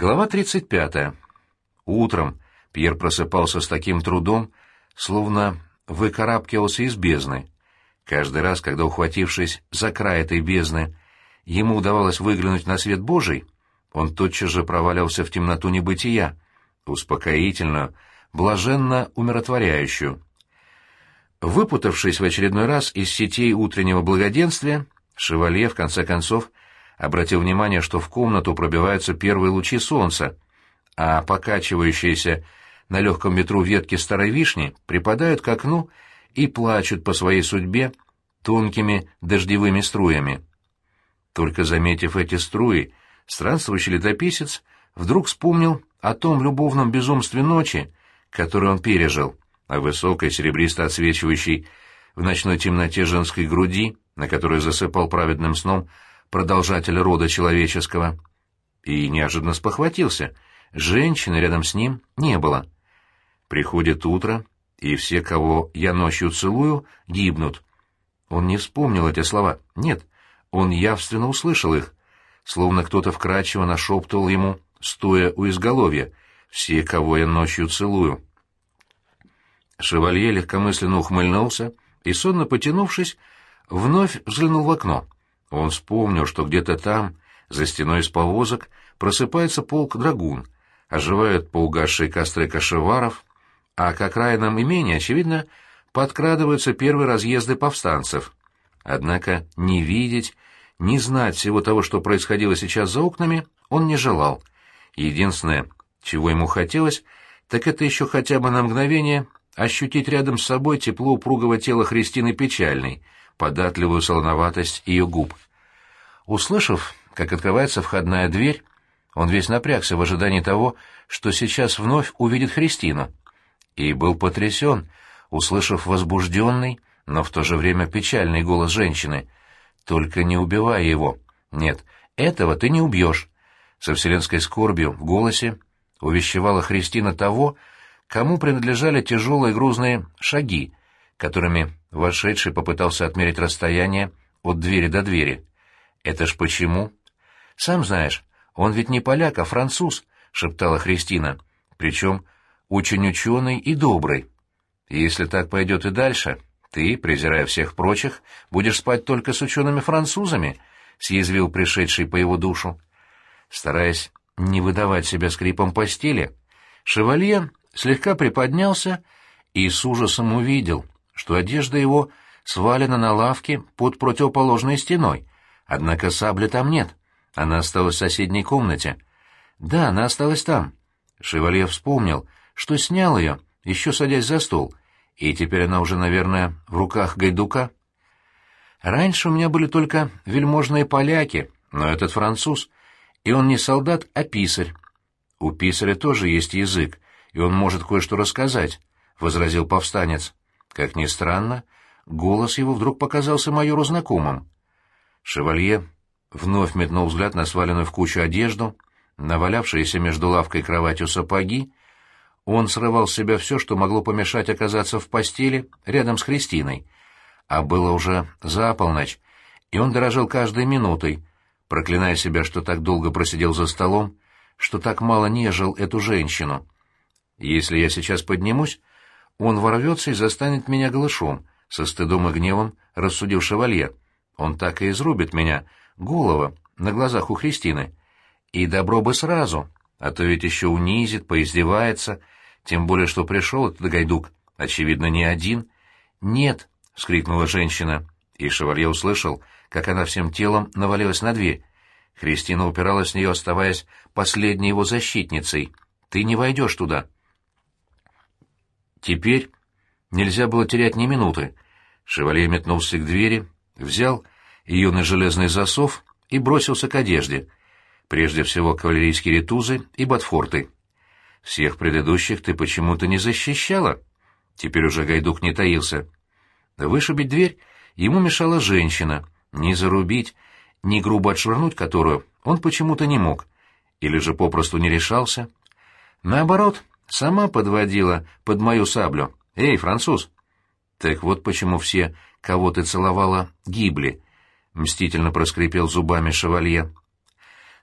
Глава 35. Утром Пьер просыпался с таким трудом, словно выкарабкивался из бездны. Каждый раз, когда, ухватившись за край этой бездны, ему удавалось выглянуть на свет Божий, он тотчас же провалился в темноту небытия, успокоительную, блаженно умиротворяющую. Выпутавшись в очередной раз из сетей утреннего благоденствия, Шевалье, в конце концов, обратил внимание, что в комнату пробиваются первые лучи солнца, а покачивающиеся на легком ветру ветки старой вишни припадают к окну и плачут по своей судьбе тонкими дождевыми струями. Только заметив эти струи, странствующий летописец вдруг вспомнил о том любовном безумстве ночи, который он пережил, о высокой серебристо отсвечивающей в ночной темноте женской груди, на которой засыпал праведным сном продолжатель рода человеческого. И неожиданно спохватился. Женщины рядом с ним не было. Приходит утро, и все, кого я ночью целую, гибнут. Он не вспомнил эти слова. Нет, он явственно услышал их, словно кто-то вкрадчиво нашептывал ему, стоя у изголовья, «Все, кого я ночью целую». Шевалье легкомысленно ухмыльнулся и, сонно потянувшись, вновь взглянул в окно. Он вспомнил, что где-то там, за стеной из повозок, просыпается полк драгун, оживают поугасшие костры кошеваров, а к окраинам имения, очевидно, подкрадываются первые разъезды повстанцев. Однако не видеть, не знать всего того, что происходило сейчас за окнами, он не желал. Единственное, чего ему хотелось, так это еще хотя бы на мгновение ощутить рядом с собой тепло упругого тела Христины Печальной, податливую солоноватость ее губ. Услышав, как открывается входная дверь, он весь напрягся в ожидании того, что сейчас вновь увидит Христину, и был потрясен, услышав возбужденный, но в то же время печальный голос женщины. «Только не убивай его. Нет, этого ты не убьешь». Со вселенской скорбью в голосе увещевала Христина того, кому принадлежали тяжелые грузные шаги, которыми вошедший попытался отмерить расстояние от двери до двери. «Это ж почему?» «Сам знаешь, он ведь не поляк, а француз», — шептала Христина. «Причем очень ученый и добрый. Если так пойдет и дальше, ты, презирая всех прочих, будешь спать только с учеными-французами», — съязвил пришедший по его душу. Стараясь не выдавать себя скрипом постели, шевалье слегка приподнялся и с ужасом увидел, что одежда его свалена на лавке под противоположной стеной, однако сабли там нет, она осталась в соседней комнате. Да, она осталась там. Шевалье вспомнил, что снял ее, еще садясь за стол, и теперь она уже, наверное, в руках Гайдука. Раньше у меня были только вельможные поляки, но этот француз, и он не солдат, а писарь. У писаря тоже есть язык, и он может кое-что рассказать, — возразил повстанец. Как ни странно, голос его вдруг показался майору знакомым. Шевалье вновь метнул взгляд на сваленную в кучу одежду, навалявшиеся между лавкой и кроватью сапоги, он срывал с себя все, что могло помешать оказаться в постели рядом с Христиной. А было уже за полночь, и он дорожил каждой минутой, проклиная себя, что так долго просидел за столом, что так мало нежил эту женщину. Если я сейчас поднимусь, он ворвется и застанет меня голышом, со стыдом и гневом рассудил шевалье. Он так и изрубит меня, голова, на глазах у Христины. И добро бы сразу, а то ведь еще унизит, поиздевается, тем более, что пришел этот гайдук, очевидно, не один. «Нет!» — вскрикнула женщина, и шевалье услышал, как она всем телом навалилась на дверь. Христина упиралась в нее, оставаясь последней его защитницей. «Ты не войдешь туда!» Теперь нельзя было терять ни минуты. Шевалье метнулся к двери, взял ее на железный засов и бросился к одежде. Прежде всего кавалерийские ретузы и ботфорты. Всех предыдущих ты почему-то не защищала. Теперь уже Гайдук не таился. Вышибить дверь ему мешала женщина, не зарубить, не грубо отшвырнуть которую он почему-то не мог, или же попросту не решался. Наоборот, сама подводила под мою саблю. «Эй, француз!» «Так вот почему все, кого ты целовала, гибли», — мстительно проскрипел зубами шевалье.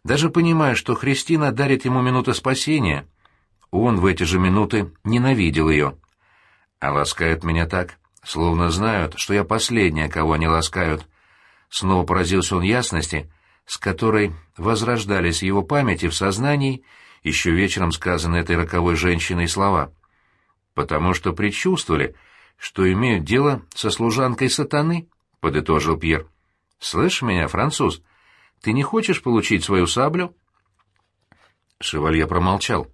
Даже понимая, что Христина дарит ему минуту спасения, он в эти же минуты ненавидел ее. А ласкают меня так, словно знают, что я последняя, кого они ласкают. Снова поразился он ясности, с которой возрождались его памяти в сознании еще вечером сказанные этой роковой женщиной слова. «Потому что предчувствовали, что имеют дело со служанкой сатаны», — подытожил Пьер. «Слышь меня, француз, ты не хочешь получить свою саблю?» Шевалье промолчал.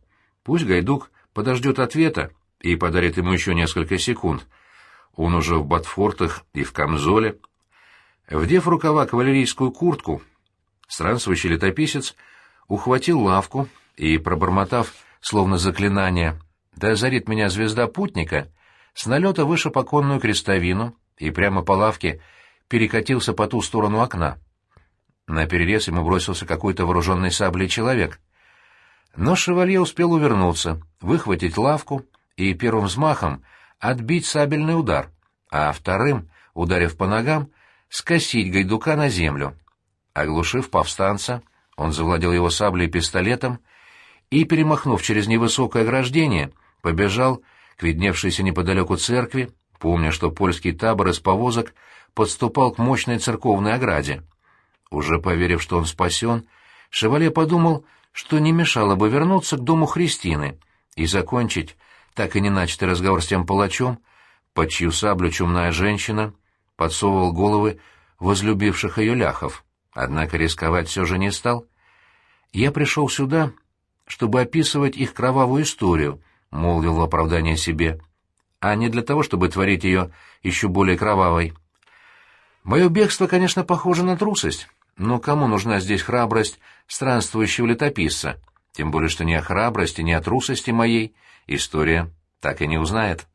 «Пусть Гайдук подождет ответа и подарит ему еще несколько секунд. Он уже в ботфортах и в камзоле». Вдев рукава кавалерийскую куртку, странствующий летописец ухватил лавку и, пробормотав, словно заклинание, «Да озарит меня звезда путника», с налета вышиб оконную крестовину и прямо по лавке перекатился по ту сторону окна. На перерез ему бросился какой-то вооруженный саблей человек. Но шевалье успел увернуться, выхватить лавку и первым взмахом отбить сабельный удар, а вторым, ударив по ногам, скосить гайдука на землю. Оглушив повстанца, он завладел его саблей и пистолетом и, перемахнув через невысокое ограждение, побежал к видневшейся неподалеку церкви, помня, что польский табор из повозок подступал к мощной церковной ограде. Уже поверив, что он спасен, Шевале подумал, что не мешало бы вернуться к дому Христины и закончить так и не начатый разговор с тем палачом, под чью саблю чумная женщина подсовывал головы возлюбивших ее ляхов. Однако рисковать все же не стал. Я пришел сюда, чтобы описывать их кровавую историю, — молвил в оправдание себе, — а не для того, чтобы творить ее еще более кровавой. Мое бегство, конечно, похоже на трусость, но кому нужна здесь храбрость странствующего летописца? Тем более, что ни о храбрости, ни о трусости моей история так и не узнает.